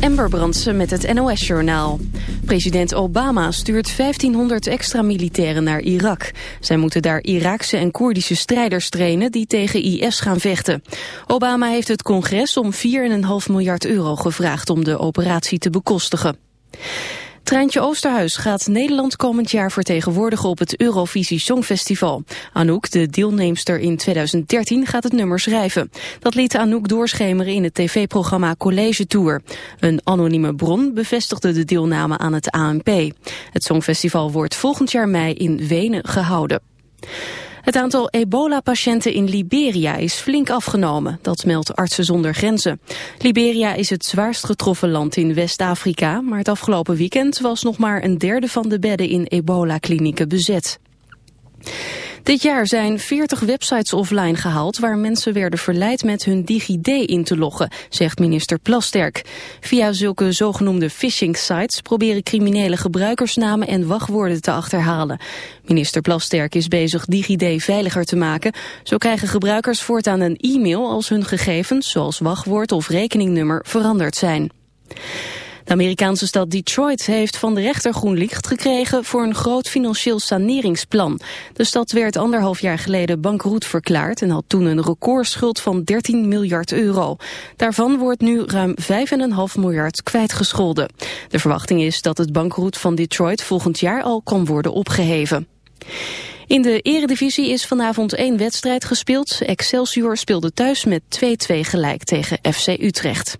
Amber Brandsen met het NOS-journaal. President Obama stuurt 1500 extra militairen naar Irak. Zij moeten daar Iraakse en Koerdische strijders trainen die tegen IS gaan vechten. Obama heeft het congres om 4,5 miljard euro gevraagd om de operatie te bekostigen. Treintje Oosterhuis gaat Nederland komend jaar vertegenwoordigen op het Eurovisie Songfestival. Anouk, de deelnemster in 2013, gaat het nummer schrijven. Dat liet Anouk doorschemeren in het tv-programma College Tour. Een anonieme bron bevestigde de deelname aan het ANP. Het Songfestival wordt volgend jaar mei in Wenen gehouden. Het aantal ebola-patiënten in Liberia is flink afgenomen, dat meldt Artsen zonder Grenzen. Liberia is het zwaarst getroffen land in West-Afrika, maar het afgelopen weekend was nog maar een derde van de bedden in ebola-klinieken bezet. Dit jaar zijn 40 websites offline gehaald waar mensen werden verleid met hun DigiD in te loggen, zegt minister Plasterk. Via zulke zogenoemde phishing sites proberen criminelen gebruikersnamen en wachtwoorden te achterhalen. Minister Plasterk is bezig DigiD veiliger te maken. Zo krijgen gebruikers voortaan een e-mail als hun gegevens, zoals wachtwoord of rekeningnummer, veranderd zijn. De Amerikaanse stad Detroit heeft van de rechter groen licht gekregen voor een groot financieel saneringsplan. De stad werd anderhalf jaar geleden bankroet verklaard en had toen een recordschuld van 13 miljard euro. Daarvan wordt nu ruim 5,5 miljard kwijtgescholden. De verwachting is dat het bankroet van Detroit volgend jaar al kan worden opgeheven. In de eredivisie is vanavond één wedstrijd gespeeld. Excelsior speelde thuis met 2-2 gelijk tegen FC Utrecht.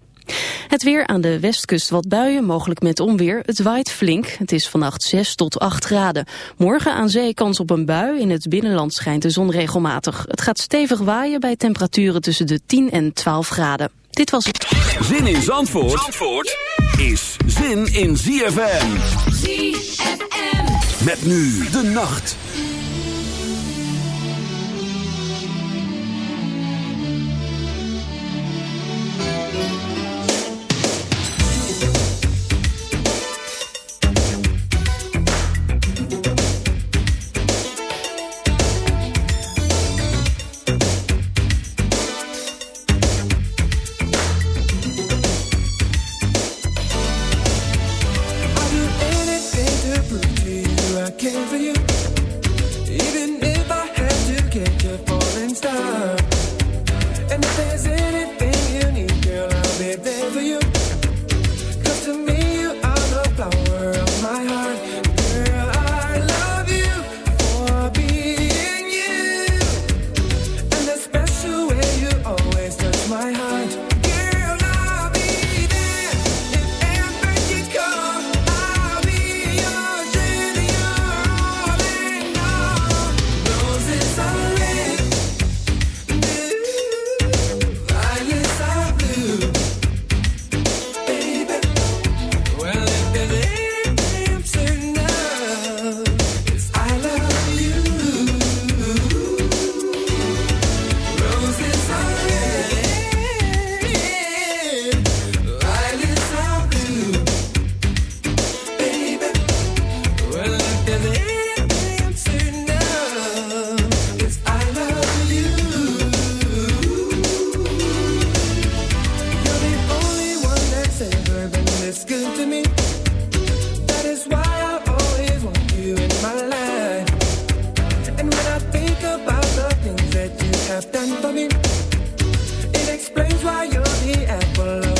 Het weer aan de westkust wat buien, mogelijk met onweer. Het waait flink. Het is vannacht 6 tot 8 graden. Morgen aan zee kans op een bui. In het binnenland schijnt de zon regelmatig. Het gaat stevig waaien bij temperaturen tussen de 10 en 12 graden. Dit was het. Zin in Zandvoort, Zandvoort is zin in ZFM. ZFM. Met nu de nacht. looks good to me. That is why I always want you in my life. And when I think about the things that you have done for me, it explains why you're the apple of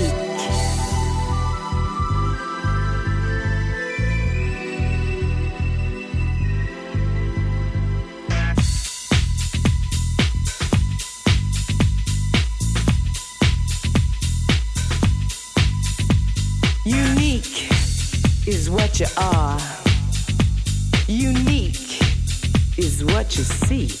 See.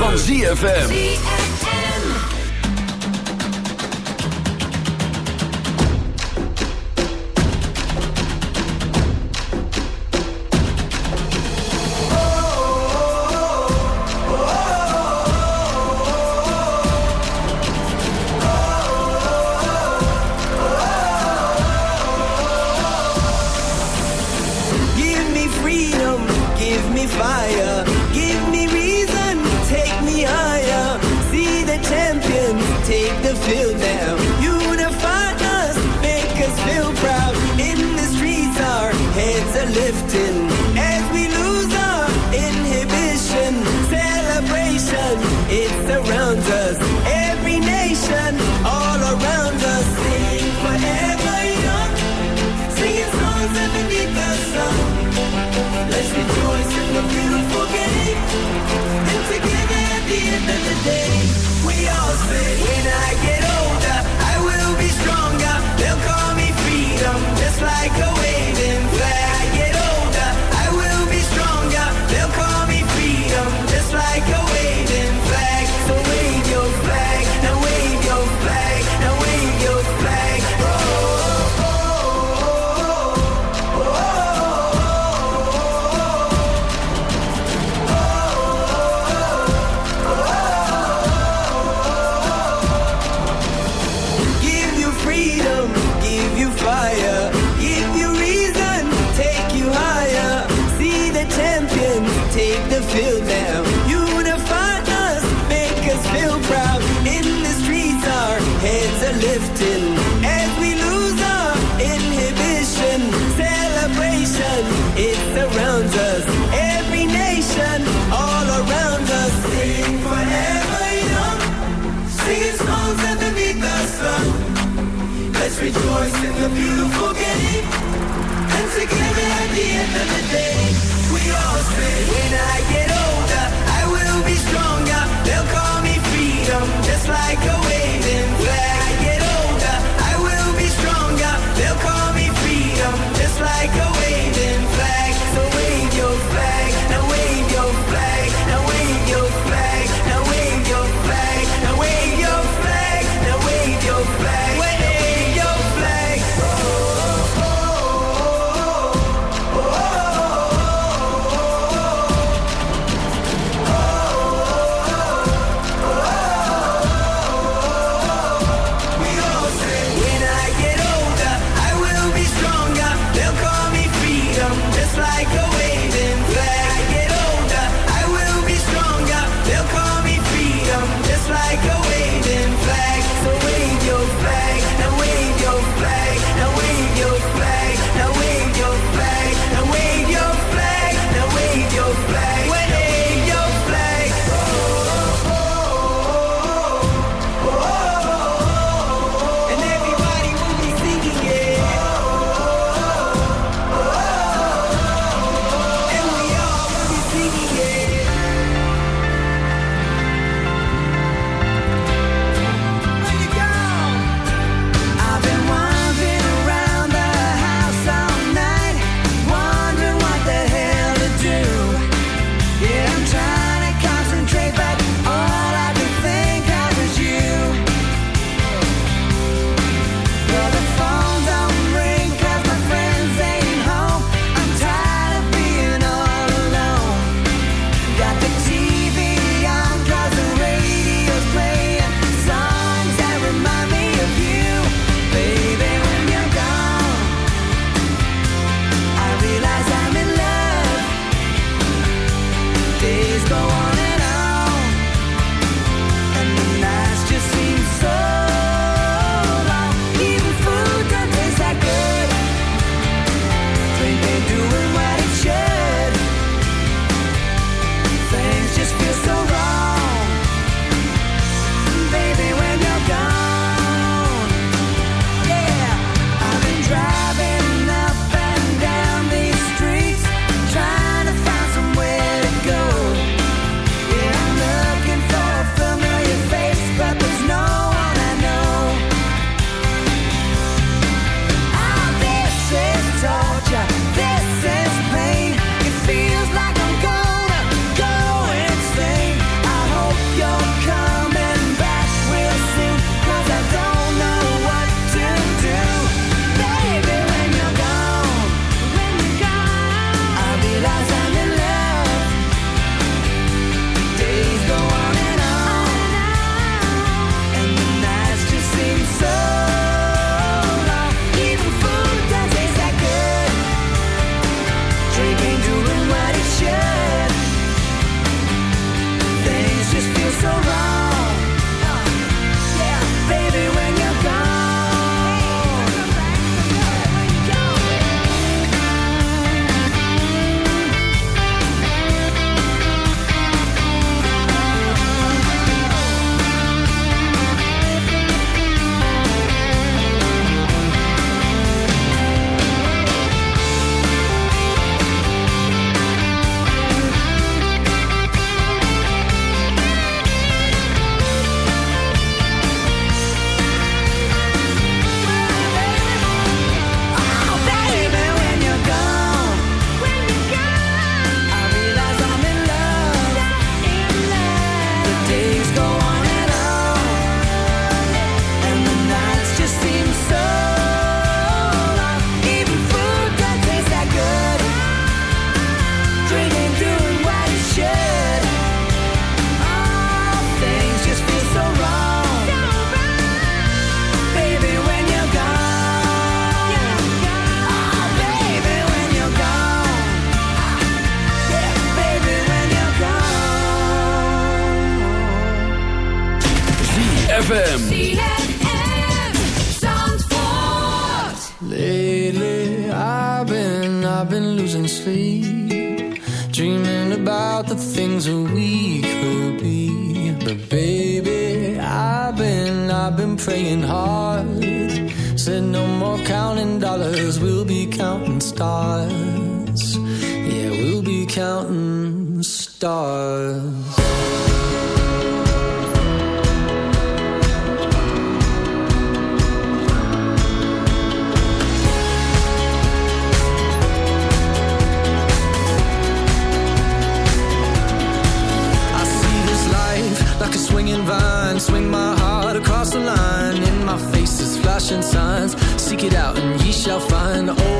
van ZFM. Voice in the beautiful game. stars. Yeah, we'll be counting stars. like a swinging vine. Swing my heart across the line. In my face is flashing signs. Seek it out and ye shall find. Oh,